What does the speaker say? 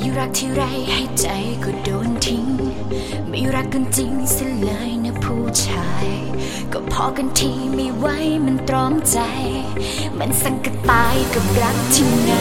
มีรักที่ไรให้ใจก็โดนทิ้ง ไม่รักกันจริงสิเลยนะผู้ชาย ก็พอกันทีไม่ไหวมันตรอมใจ มันสั่งกันตายกับรักที่ไหน